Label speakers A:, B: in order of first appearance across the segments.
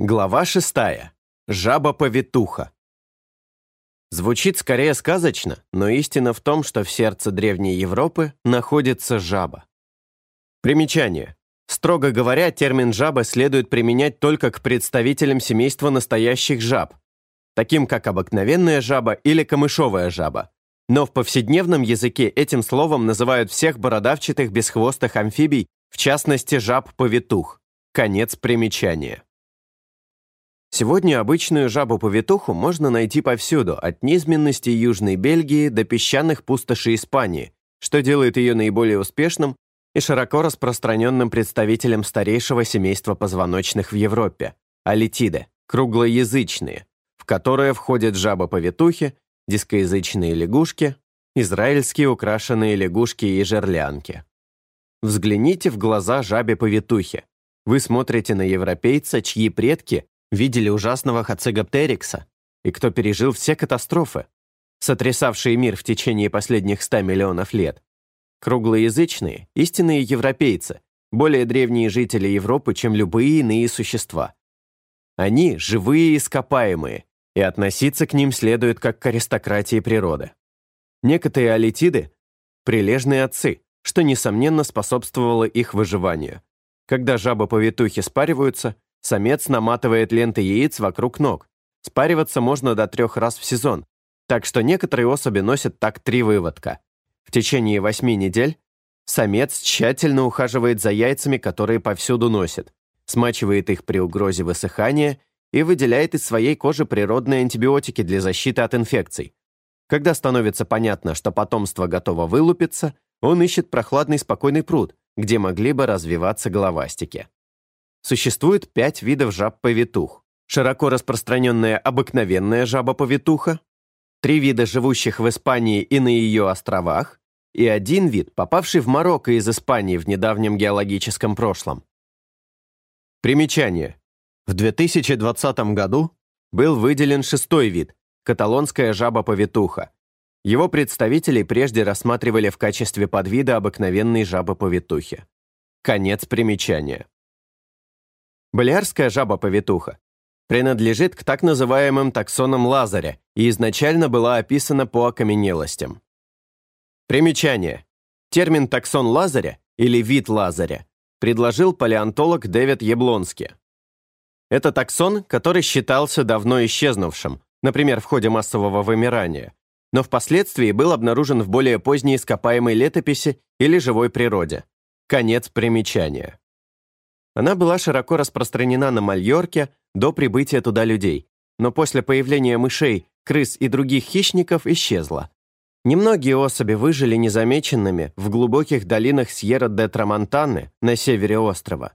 A: Глава шестая. Жаба-повитуха. Звучит скорее сказочно, но истина в том, что в сердце Древней Европы находится жаба. Примечание. Строго говоря, термин «жаба» следует применять только к представителям семейства настоящих жаб, таким как обыкновенная жаба или камышовая жаба. Но в повседневном языке этим словом называют всех бородавчатых бесхвостых амфибий, в частности жаб-повитух. Конец примечания. Сегодня обычную жабу-повитуху можно найти повсюду, от низменности Южной Бельгии до песчаных пустошей Испании, что делает ее наиболее успешным и широко распространенным представителем старейшего семейства позвоночных в Европе – алитиды, круглоязычные, в которые входят жабы-повитухи, дискоязычные лягушки, израильские украшенные лягушки и жерлянки. Взгляните в глаза жабе-повитухи. Вы смотрите на европейца, чьи предки видели ужасного Хацегоптерикса, и кто пережил все катастрофы, сотрясавшие мир в течение последних ста миллионов лет. Круглоязычные, истинные европейцы, более древние жители Европы, чем любые иные существа. Они – живые ископаемые, и относиться к ним следует как к аристократии природы. Некоторые алитиды – прилежные отцы, что, несомненно, способствовало их выживанию. Когда жабы-повитухи спариваются – Самец наматывает ленты яиц вокруг ног. Спариваться можно до трех раз в сезон, так что некоторые особи носят так три выводка. В течение восьми недель самец тщательно ухаживает за яйцами, которые повсюду носит, смачивает их при угрозе высыхания и выделяет из своей кожи природные антибиотики для защиты от инфекций. Когда становится понятно, что потомство готово вылупиться, он ищет прохладный спокойный пруд, где могли бы развиваться головастики. Существует пять видов жаб-повитух. Широко распространенная обыкновенная жаба-повитуха, три вида живущих в Испании и на ее островах, и один вид, попавший в Марокко из Испании в недавнем геологическом прошлом. Примечание. В 2020 году был выделен шестой вид – каталонская жаба-повитуха. Его представителей прежде рассматривали в качестве подвида обыкновенной жабы-повитухи. Конец примечания. Балиарская жаба-повитуха принадлежит к так называемым таксонам Лазаря и изначально была описана по окаменелостям. Примечание. Термин таксон Лазаря или вид Лазаря предложил палеонтолог Дэвид Яблонский. Это таксон, который считался давно исчезнувшим, например, в ходе массового вымирания, но впоследствии был обнаружен в более поздней ископаемой летописи или живой природе. Конец примечания. Она была широко распространена на Мальорке до прибытия туда людей, но после появления мышей, крыс и других хищников исчезла. Немногие особи выжили незамеченными в глубоких долинах Сьерра-де-Трамонтаны на севере острова.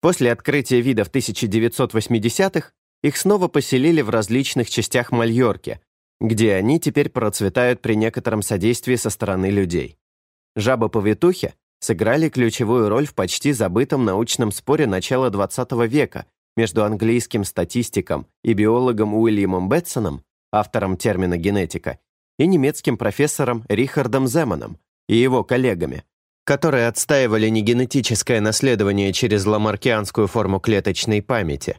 A: После открытия вида в 1980-х их снова поселили в различных частях Мальорки, где они теперь процветают при некотором содействии со стороны людей. Жаба-повитухи сыграли ключевую роль в почти забытом научном споре начала XX века между английским статистиком и биологом Уильямом Бетсоном, автором термина генетика, и немецким профессором Рихардом Земаном и его коллегами, которые отстаивали не генетическое наследование через ламаркианскую форму клеточной памяти.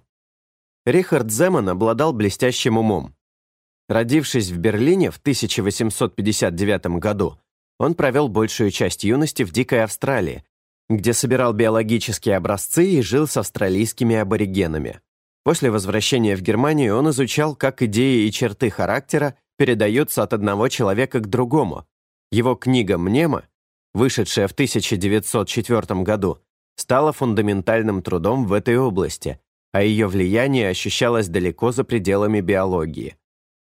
A: Рихард Земан обладал блестящим умом. Родившись в Берлине в 1859 году, он провел большую часть юности в Дикой Австралии, где собирал биологические образцы и жил с австралийскими аборигенами. После возвращения в Германию он изучал, как идеи и черты характера передаются от одного человека к другому. Его книга «Мнема», вышедшая в 1904 году, стала фундаментальным трудом в этой области, а ее влияние ощущалось далеко за пределами биологии.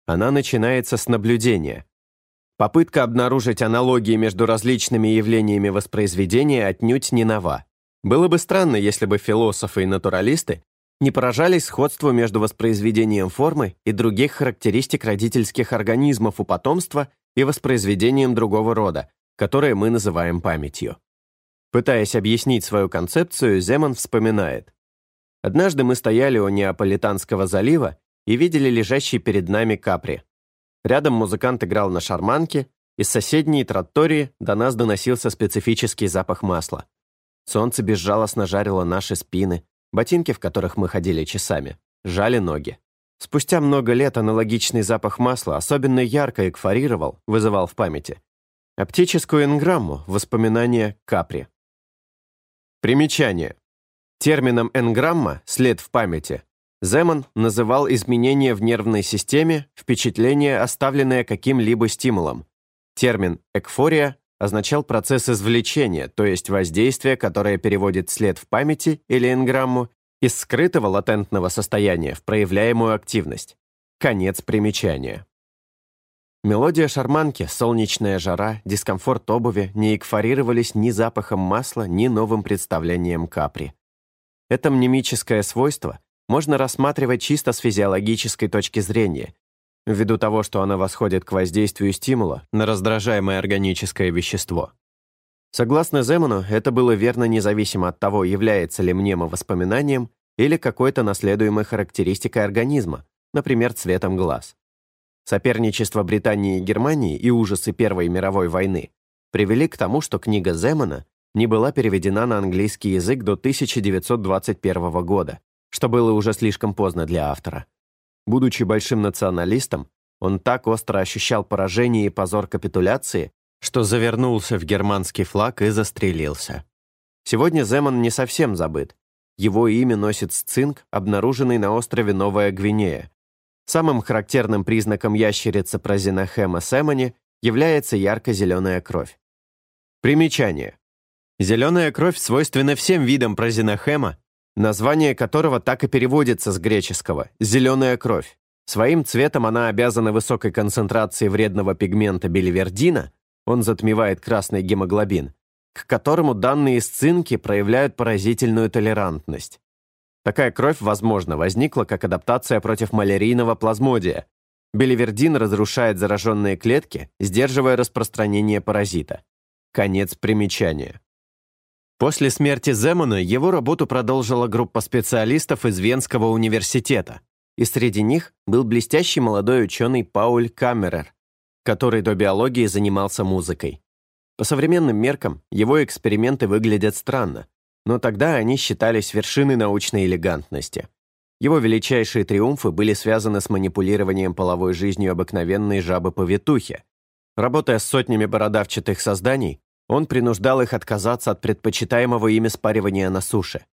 A: Она начинается с наблюдения, Попытка обнаружить аналогии между различными явлениями воспроизведения отнюдь не нова. Было бы странно, если бы философы и натуралисты не поражались сходству между воспроизведением формы и других характеристик родительских организмов у потомства и воспроизведением другого рода, которое мы называем памятью. Пытаясь объяснить свою концепцию, Земан вспоминает. «Однажды мы стояли у Неаполитанского залива и видели лежащий перед нами капри. Рядом музыкант играл на шарманке, из соседней траттории до нас доносился специфический запах масла. Солнце безжалостно жарило наши спины, ботинки, в которых мы ходили часами, жали ноги. Спустя много лет аналогичный запах масла особенно ярко экфорировал, вызывал в памяти. Оптическую энграмму, воспоминания Капри. Примечание. Термином энграмма «след в памяти» Земан называл изменения в нервной системе, впечатление, оставленное каким-либо стимулом. Термин «экфория» означал процесс извлечения, то есть воздействие, которое переводит след в памяти или энграмму из скрытого латентного состояния в проявляемую активность. Конец примечания. Мелодия шарманки, солнечная жара, дискомфорт обуви не экфорировались ни запахом масла, ни новым представлением капри. Это мнемическое свойство можно рассматривать чисто с физиологической точки зрения, ввиду того, что она восходит к воздействию стимула на раздражаемое органическое вещество. Согласно Земану, это было верно независимо от того, является ли мнемо воспоминанием или какой-то наследуемой характеристикой организма, например, цветом глаз. Соперничество Британии и Германии и ужасы Первой мировой войны привели к тому, что книга Земана не была переведена на английский язык до 1921 года, что было уже слишком поздно для автора. Будучи большим националистом, он так остро ощущал поражение и позор капитуляции, что завернулся в германский флаг и застрелился. Сегодня Земан не совсем забыт. Его имя носит сцинк, обнаруженный на острове Новая Гвинея. Самым характерным признаком ящерицы прозинохема сэмони является ярко-зеленая кровь. Примечание. Зеленая кровь свойственна всем видам прозинохема, название которого так и переводится с греческого «зеленая кровь». Своим цветом она обязана высокой концентрации вредного пигмента биливердина, он затмевает красный гемоглобин, к которому данные сцинки проявляют поразительную толерантность. Такая кровь, возможно, возникла как адаптация против малярийного плазмодия. Биливердин разрушает зараженные клетки, сдерживая распространение паразита. Конец примечания. После смерти Земана его работу продолжила группа специалистов из Венского университета, и среди них был блестящий молодой ученый Пауль Камерер, который до биологии занимался музыкой. По современным меркам его эксперименты выглядят странно, но тогда они считались вершиной научной элегантности. Его величайшие триумфы были связаны с манипулированием половой жизнью обыкновенной жабы-повитухи. Работая с сотнями бородавчатых созданий, он принуждал их отказаться от предпочитаемого ими спаривания на суше.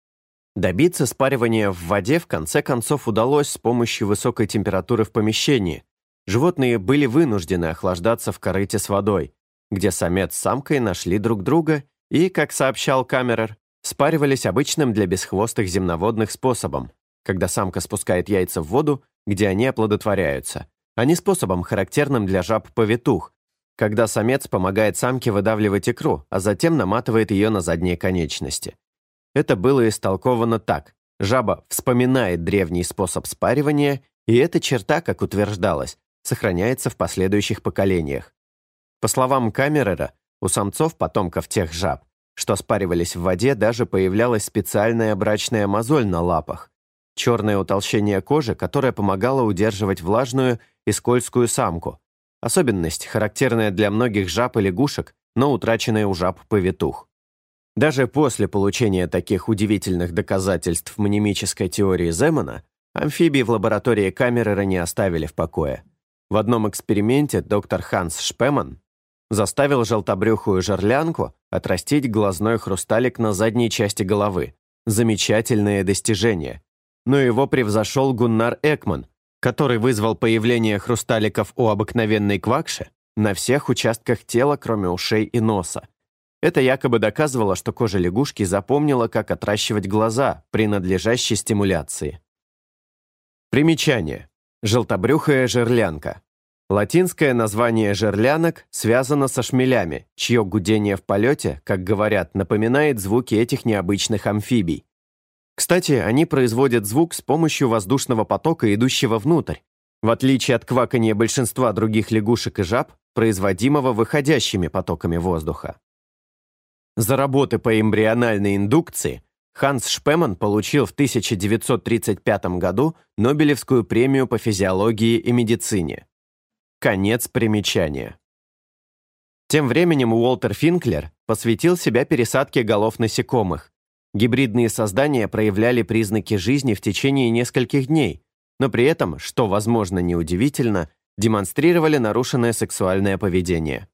A: Добиться спаривания в воде в конце концов удалось с помощью высокой температуры в помещении. Животные были вынуждены охлаждаться в корыте с водой, где самец с самкой нашли друг друга и, как сообщал Камерер, спаривались обычным для бесхвостых земноводных способом, когда самка спускает яйца в воду, где они оплодотворяются, а не способом, характерным для жаб-повитух, когда самец помогает самке выдавливать икру, а затем наматывает ее на задние конечности. Это было истолковано так. Жаба вспоминает древний способ спаривания, и эта черта, как утверждалось, сохраняется в последующих поколениях. По словам Камерера, у самцов потомков тех жаб, что спаривались в воде, даже появлялась специальная брачная мозоль на лапах, черное утолщение кожи, которое помогало удерживать влажную и скользкую самку, Особенность, характерная для многих жаб и лягушек, но утраченная у жаб-повитух. Даже после получения таких удивительных доказательств мнемической теории Земана, амфибии в лаборатории Камерера не оставили в покое. В одном эксперименте доктор Ханс Шпеман заставил желтобрюхую жерлянку отрастить глазной хрусталик на задней части головы. Замечательное достижение. Но его превзошел Гуннар Экман, который вызвал появление хрусталиков у обыкновенной квакши на всех участках тела, кроме ушей и носа. Это якобы доказывало, что кожа лягушки запомнила, как отращивать глаза при надлежащей стимуляции. Примечание. Желтобрюхая жерлянка. Латинское название жерлянок связано со шмелями, чье гудение в полете, как говорят, напоминает звуки этих необычных амфибий. Кстати, они производят звук с помощью воздушного потока, идущего внутрь, в отличие от квакания большинства других лягушек и жаб, производимого выходящими потоками воздуха. За работы по эмбриональной индукции Ханс Шпеман получил в 1935 году Нобелевскую премию по физиологии и медицине. Конец примечания. Тем временем Уолтер Финклер посвятил себя пересадке голов насекомых, Гибридные создания проявляли признаки жизни в течение нескольких дней, но при этом, что, возможно, неудивительно, демонстрировали нарушенное сексуальное поведение.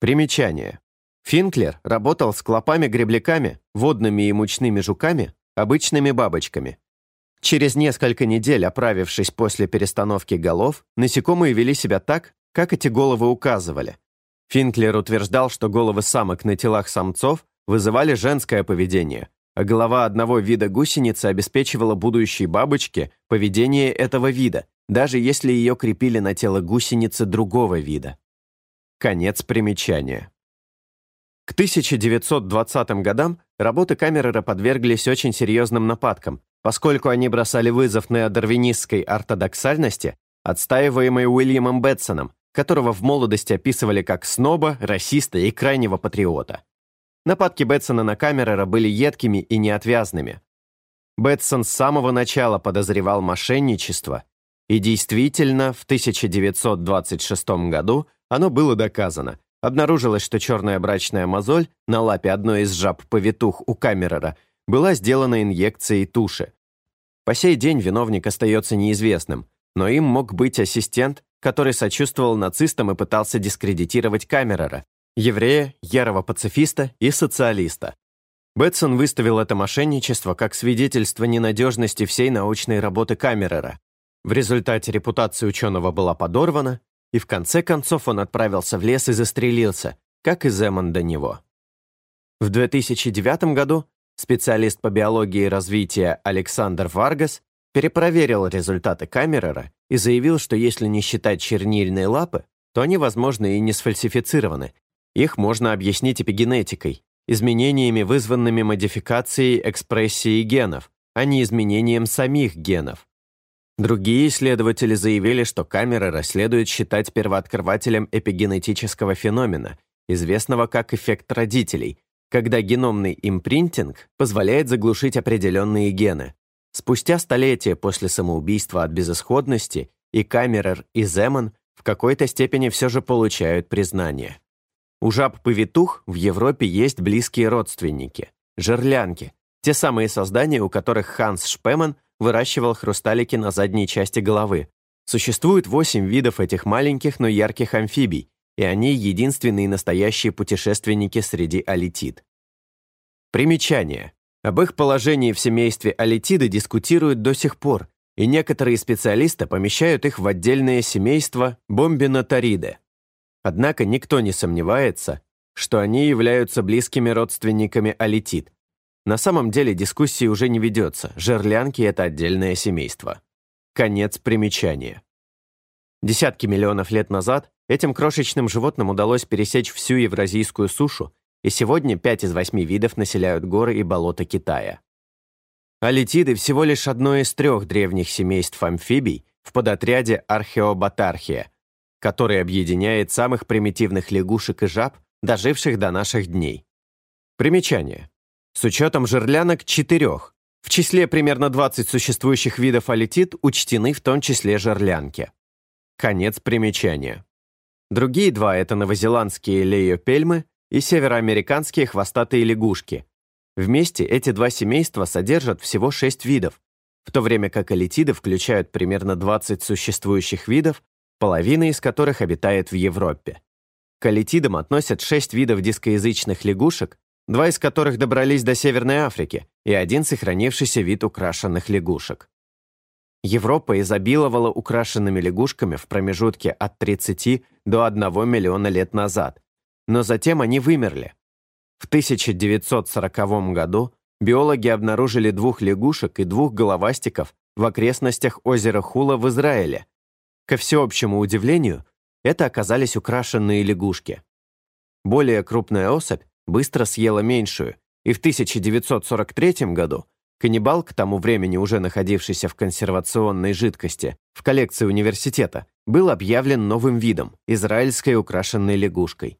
A: Примечание. Финклер работал с клопами-гребляками, водными и мучными жуками, обычными бабочками. Через несколько недель, оправившись после перестановки голов, насекомые вели себя так, как эти головы указывали. Финклер утверждал, что головы самок на телах самцов вызывали женское поведение, а голова одного вида гусеницы обеспечивала будущей бабочке поведение этого вида, даже если ее крепили на тело гусеницы другого вида. Конец примечания. К 1920 годам работы Камерера подверглись очень серьезным нападкам, поскольку они бросали вызов неодарвинистской ортодоксальности, отстаиваемой Уильямом Бетсоном, которого в молодости описывали как сноба, расиста и крайнего патриота. Нападки Бетсона на Камерера были едкими и неотвязными. Бетсон с самого начала подозревал мошенничество, и действительно, в 1926 году оно было доказано. Обнаружилось, что черная брачная мозоль на лапе одной из жаб-повитух у Камерера была сделана инъекцией туши. По сей день виновник остается неизвестным, но им мог быть ассистент, который сочувствовал нацистам и пытался дискредитировать Камерера, еврея, ярого пацифиста и социалиста. Бетсон выставил это мошенничество как свидетельство ненадежности всей научной работы Камерера. В результате репутация ученого была подорвана, и в конце концов он отправился в лес и застрелился, как и Земан до него. В 2009 году специалист по биологии и развитию Александр Варгас перепроверил результаты Камерера и заявил, что если не считать чернильные лапы, то они, возможно, и не сфальсифицированы. Их можно объяснить эпигенетикой, изменениями, вызванными модификацией экспрессии генов, а не изменением самих генов. Другие исследователи заявили, что Камерера следует считать первооткрывателем эпигенетического феномена, известного как эффект родителей, когда геномный импринтинг позволяет заглушить определенные гены. Спустя столетия после самоубийства от безысходности и Камерер, и Земан в какой-то степени все же получают признание. У жаб-повитух в Европе есть близкие родственники – жерлянки, те самые создания, у которых Ханс Шпеман – выращивал хрусталики на задней части головы. Существует восемь видов этих маленьких, но ярких амфибий, и они единственные настоящие путешественники среди алитид. Примечание. Об их положении в семействе алитиды дискутируют до сих пор, и некоторые специалисты помещают их в отдельное семейство бомбинотариды. Однако никто не сомневается, что они являются близкими родственниками алитид, на самом деле дискуссии уже не ведется, жерлянки — это отдельное семейство. Конец примечания. Десятки миллионов лет назад этим крошечным животным удалось пересечь всю евразийскую сушу, и сегодня пять из восьми видов населяют горы и болота Китая. Алитиды всего лишь одно из трех древних семейств амфибий в подотряде Археобатархия, который объединяет самых примитивных лягушек и жаб, доживших до наших дней. Примечание. С учетом жерлянок четырех. В числе примерно 20 существующих видов алитит учтены в том числе жерлянки. Конец примечания. Другие два – это новозеландские леопельмы и североамериканские хвостатые лягушки. Вместе эти два семейства содержат всего 6 видов, в то время как алитиды включают примерно 20 существующих видов, половина из которых обитает в Европе. К алитидам относят 6 видов дискоязычных лягушек, два из которых добрались до Северной Африки и один сохранившийся вид украшенных лягушек. Европа изобиловала украшенными лягушками в промежутке от 30 до 1 миллиона лет назад, но затем они вымерли. В 1940 году биологи обнаружили двух лягушек и двух головастиков в окрестностях озера Хула в Израиле. Ко всеобщему удивлению, это оказались украшенные лягушки. Более крупная особь быстро съела меньшую, и в 1943 году каннибал, к тому времени уже находившийся в консервационной жидкости, в коллекции университета, был объявлен новым видом – израильской украшенной лягушкой.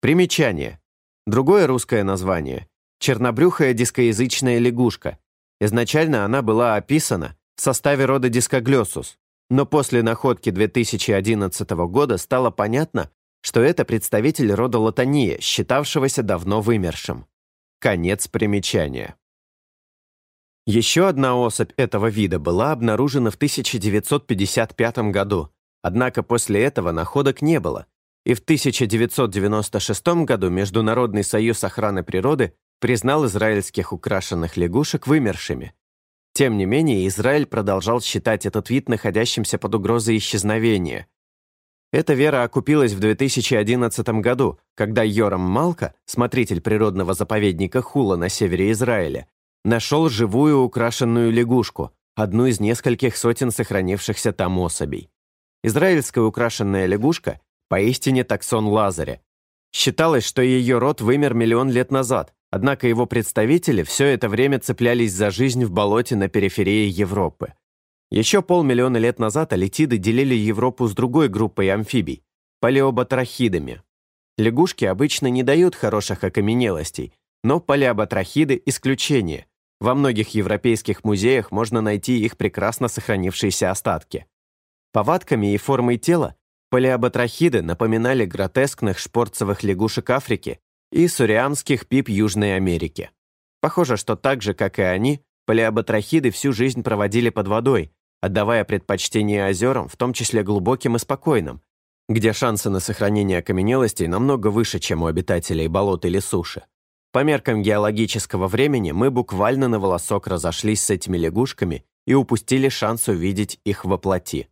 A: Примечание. Другое русское название – чернобрюхая дискоязычная лягушка. Изначально она была описана в составе рода Дискоглёсус, но после находки 2011 года стало понятно, что это представитель рода Латания, считавшегося давно вымершим. Конец примечания. Еще одна особь этого вида была обнаружена в 1955 году, однако после этого находок не было, и в 1996 году Международный союз охраны природы признал израильских украшенных лягушек вымершими. Тем не менее, Израиль продолжал считать этот вид находящимся под угрозой исчезновения. Эта вера окупилась в 2011 году, когда Йорам Малка, смотритель природного заповедника Хула на севере Израиля, нашел живую украшенную лягушку, одну из нескольких сотен сохранившихся там особей. Израильская украшенная лягушка поистине таксон Лазаря. Считалось, что ее род вымер миллион лет назад, однако его представители все это время цеплялись за жизнь в болоте на периферии Европы. Еще полмиллиона лет назад алитиды делили Европу с другой группой амфибий – палеоботрахидами. Лягушки обычно не дают хороших окаменелостей, но палеоботрахиды – исключение – во многих европейских музеях можно найти их прекрасно сохранившиеся остатки. Повадками и формой тела палеоботрахиды напоминали гротескных шпорцевых лягушек Африки и сурианских пип Южной Америки. Похоже, что так же, как и они, палеоботрахиды всю жизнь проводили под водой, отдавая предпочтение озерам, в том числе глубоким и спокойным, где шансы на сохранение окаменелостей намного выше, чем у обитателей болот или суши. По меркам геологического времени мы буквально на волосок разошлись с этими лягушками и упустили шанс увидеть их во плоти.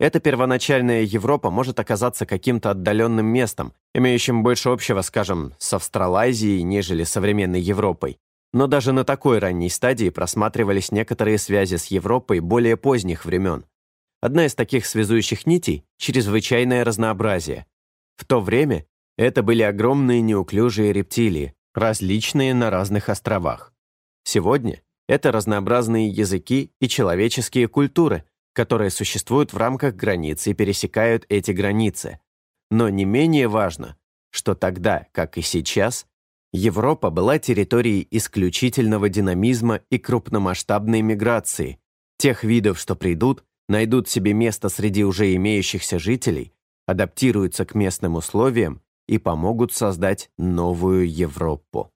A: Эта первоначальная Европа может оказаться каким-то отдаленным местом, имеющим больше общего, скажем, с Австралазией, нежели современной Европой. Но даже на такой ранней стадии просматривались некоторые связи с Европой более поздних времен. Одна из таких связующих нитей – чрезвычайное разнообразие. В то время это были огромные неуклюжие рептилии, различные на разных островах. Сегодня это разнообразные языки и человеческие культуры, которые существуют в рамках границ и пересекают эти границы. Но не менее важно, что тогда, как и сейчас, Европа была территорией исключительного динамизма и крупномасштабной миграции. Тех видов, что придут, найдут себе место среди уже имеющихся жителей, адаптируются к местным условиям и помогут создать новую Европу.